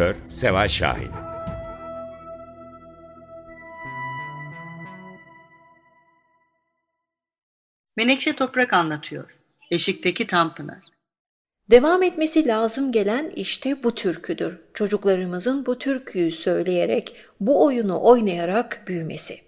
Editör Seval Şahin Menekşe Toprak anlatıyor. Eşikteki Tanpınar. Devam etmesi lazım gelen işte bu türküdür. Çocuklarımızın bu türküyü söyleyerek, bu oyunu oynayarak büyümesi.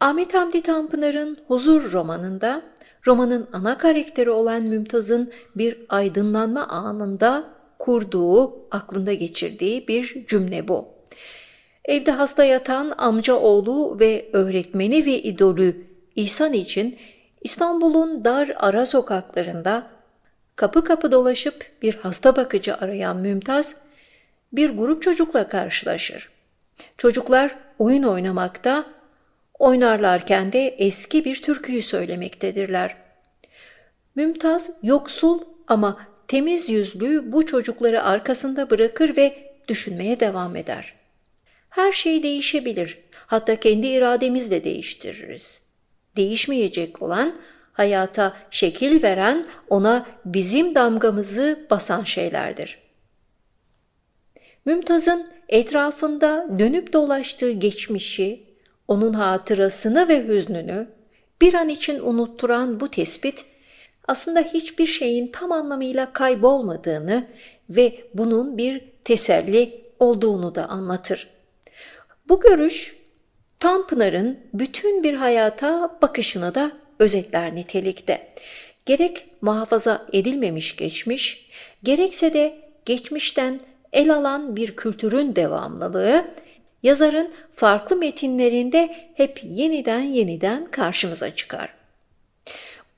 Ahmet Hamdi Tanpınar'ın Huzur romanında, romanın ana karakteri olan Mümtaz'ın bir aydınlanma anında kurduğu, aklında geçirdiği bir cümle bu. Evde hasta yatan amca oğlu ve öğretmeni ve idolü İhsan için İstanbul'un dar ara sokaklarında kapı kapı dolaşıp bir hasta bakıcı arayan Mümtaz bir grup çocukla karşılaşır. Çocuklar oyun oynamakta, oynarlarken de eski bir türküyü söylemektedirler. Mümtaz yoksul ama temiz yüzlü bu çocukları arkasında bırakır ve düşünmeye devam eder. Her şey değişebilir, hatta kendi irademiz de değiştiririz. Değişmeyecek olan, hayata şekil veren, ona bizim damgamızı basan şeylerdir. Mümtaz'ın etrafında dönüp dolaştığı geçmişi, onun hatırasını ve hüznünü bir an için unutturan bu tespit, aslında hiçbir şeyin tam anlamıyla kaybolmadığını ve bunun bir teselli olduğunu da anlatır. Bu görüş Tanpınar'ın bütün bir hayata bakışını da özetler nitelikte. Gerek muhafaza edilmemiş geçmiş, gerekse de geçmişten el alan bir kültürün devamlılığı, yazarın farklı metinlerinde hep yeniden yeniden karşımıza çıkar.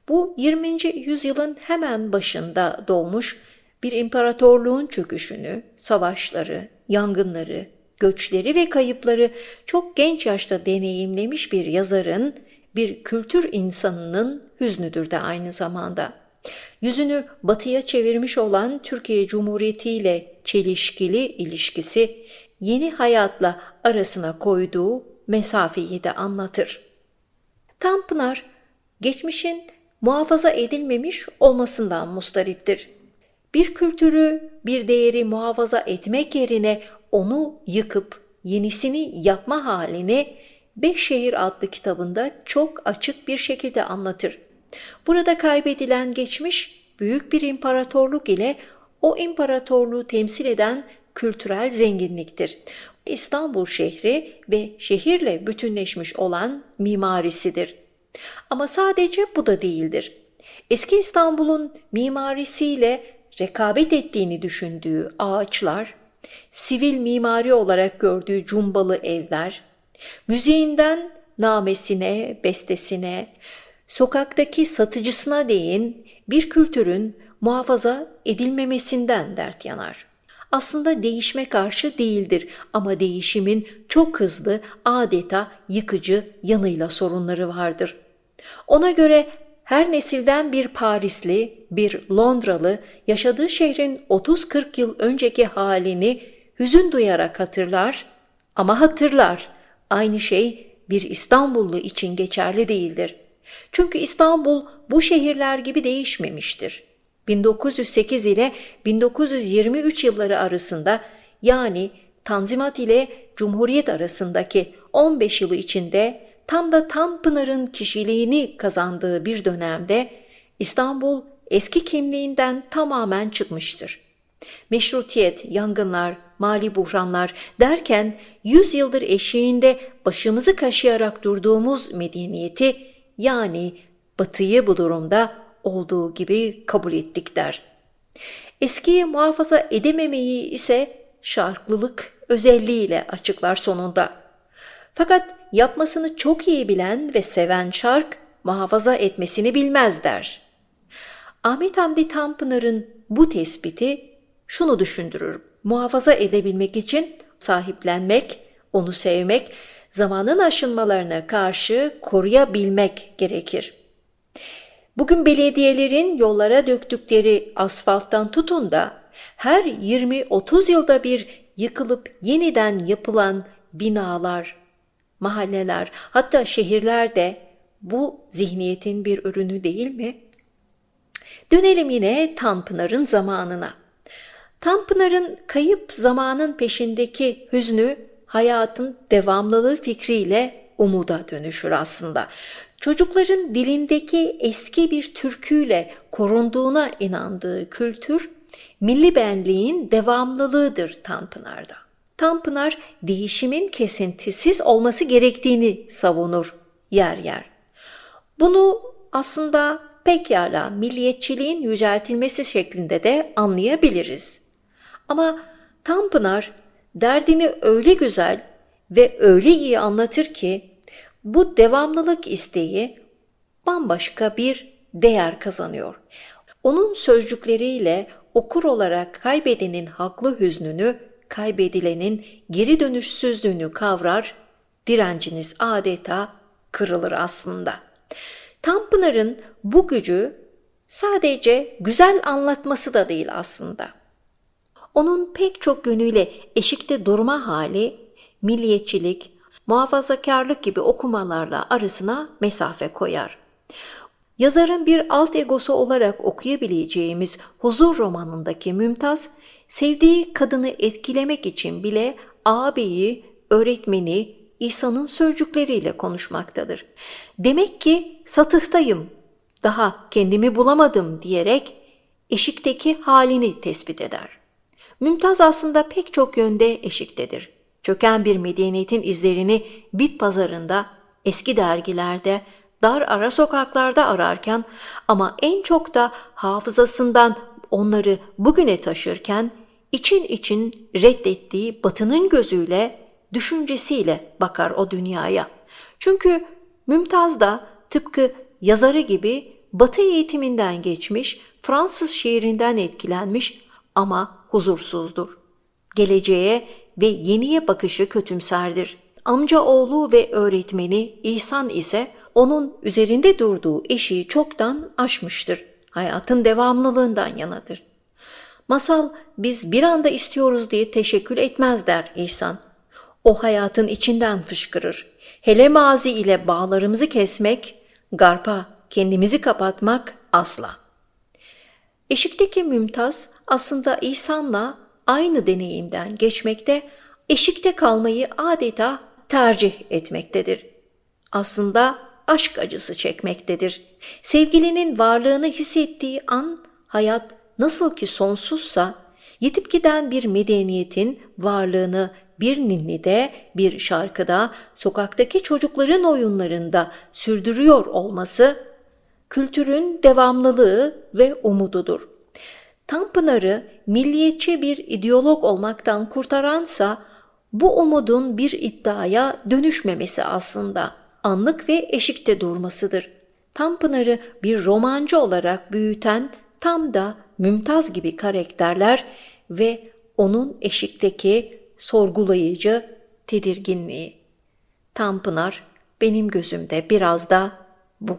Bu 20. yüzyılın hemen başında doğmuş bir imparatorluğun çöküşünü, savaşları, yangınları, göçleri ve kayıpları çok genç yaşta deneyimlemiş bir yazarın, bir kültür insanının hüznüdür de aynı zamanda. Yüzünü batıya çevirmiş olan Türkiye Cumhuriyeti ile çelişkili ilişkisi yeni hayatla arasına koyduğu mesafeyi de anlatır. Tanpınar, geçmişin muhafaza edilmemiş olmasından mustariptir. Bir kültürü, bir değeri muhafaza etmek yerine onu yıkıp yenisini yapma halini Beş Şehir adlı kitabında çok açık bir şekilde anlatır. Burada kaybedilen geçmiş büyük bir imparatorluk ile o imparatorluğu temsil eden kültürel zenginliktir. İstanbul şehri ve şehirle bütünleşmiş olan mimarisidir. Ama sadece bu da değildir. Eski İstanbul'un mimarisiyle rekabet ettiğini düşündüğü ağaçlar, sivil mimari olarak gördüğü cumbalı evler, müziğinden namesine, bestesine, sokaktaki satıcısına değin bir kültürün muhafaza edilmemesinden dert yanar. Aslında değişme karşı değildir ama değişimin çok hızlı, adeta yıkıcı yanıyla sorunları vardır. Ona göre her nesilden bir Parisli, bir Londralı yaşadığı şehrin 30-40 yıl önceki halini hüzün duyarak hatırlar ama hatırlar. Aynı şey bir İstanbullu için geçerli değildir. Çünkü İstanbul bu şehirler gibi değişmemiştir. 1908 ile 1923 yılları arasında yani Tanzimat ile Cumhuriyet arasındaki 15 yılı içinde tam da Tanpınar'ın kişiliğini kazandığı bir dönemde İstanbul eski kimliğinden tamamen çıkmıştır. Meşrutiyet, yangınlar, mali buhranlar derken 100 yıldır eşiğinde başımızı kaşıyarak durduğumuz medeniyeti yani batıyı bu durumda olduğu gibi kabul ettik der. Eskiyi muhafaza edememeyi ise şarklılık özelliğiyle açıklar sonunda. Fakat yapmasını çok iyi bilen ve seven şark muhafaza etmesini bilmez der. Ahmet Hamdi Tanpınar'ın bu tespiti şunu düşündürür. Muhafaza edebilmek için sahiplenmek, onu sevmek, zamanın aşınmalarına karşı koruyabilmek gerekir. Bugün belediyelerin yollara döktükleri asfalttan tutun da her 20-30 yılda bir yıkılıp yeniden yapılan binalar, mahalleler, hatta şehirler de bu zihniyetin bir ürünü değil mi? Dönelim yine Tanpınar'ın zamanına. Tanpınar'ın kayıp zamanın peşindeki hüznü hayatın devamlılığı fikriyle umuda dönüşür aslında. Çocukların dilindeki eski bir türküyle korunduğuna inandığı kültür, milli benliğin devamlılığıdır Tanpınar'da. Tanpınar değişimin kesintisiz olması gerektiğini savunur yer yer. Bunu aslında pekala milliyetçiliğin yüceltilmesi şeklinde de anlayabiliriz. Ama Tanpınar derdini öyle güzel ve öyle iyi anlatır ki bu devamlılık isteği bambaşka bir değer kazanıyor. Onun sözcükleriyle okur olarak kaybedenin haklı hüznünü, kaybedilenin geri dönüşsüzlüğünü kavrar, direnciniz adeta kırılır aslında. Tanpınar'ın bu gücü sadece güzel anlatması da değil aslında. Onun pek çok yönüyle eşikte durma hali, milliyetçilik, muhafazakarlık gibi okumalarla arasına mesafe koyar. Yazarın bir alt egosu olarak okuyabileceğimiz Huzur romanındaki Mümtaz, sevdiği kadını etkilemek için bile ağabeyi, öğretmeni, İsa'nın sözcükleriyle konuşmaktadır. Demek ki satıhtayım, daha kendimi bulamadım diyerek eşikteki halini tespit eder. Mümtaz aslında pek çok yönde eşiktedir. Çöken bir medeniyetin izlerini bit pazarında, eski dergilerde, dar ara sokaklarda ararken ama en çok da hafızasından onları bugüne taşırken için için reddettiği batının gözüyle, düşüncesiyle bakar o dünyaya. Çünkü Mümtaz da tıpkı yazarı gibi batı eğitiminden geçmiş, Fransız şiirinden etkilenmiş ama huzursuzdur. Geleceğe ve yeniye bakışı kötümserdir. Amca oğlu ve öğretmeni İhsan ise onun üzerinde durduğu eşiği çoktan aşmıştır. Hayatın devamlılığından yanadır. Masal biz bir anda istiyoruz diye teşekkür etmez der İhsan. O hayatın içinden fışkırır. Hele mazi ile bağlarımızı kesmek, garpa kendimizi kapatmak asla. Eşikteki Mümtaz aslında İhsan'la aynı deneyimden geçmekte, eşikte kalmayı adeta tercih etmektedir. Aslında aşk acısı çekmektedir. Sevgilinin varlığını hissettiği an hayat nasıl ki sonsuzsa, yitip giden bir medeniyetin varlığını bir ninnide, bir şarkıda, sokaktaki çocukların oyunlarında sürdürüyor olması, kültürün devamlılığı ve umududur. Tanpınar'ı milliyetçi bir ideolog olmaktan kurtaransa bu umudun bir iddiaya dönüşmemesi aslında anlık ve eşikte durmasıdır. Tanpınar'ı bir romancı olarak büyüten tam da Mümtaz gibi karakterler ve onun eşikteki sorgulayıcı tedirginliği. Tanpınar benim gözümde biraz da bu.